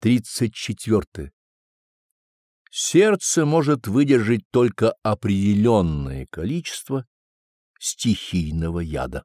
34. Сердце может выдержать только определенное количество стихийного яда.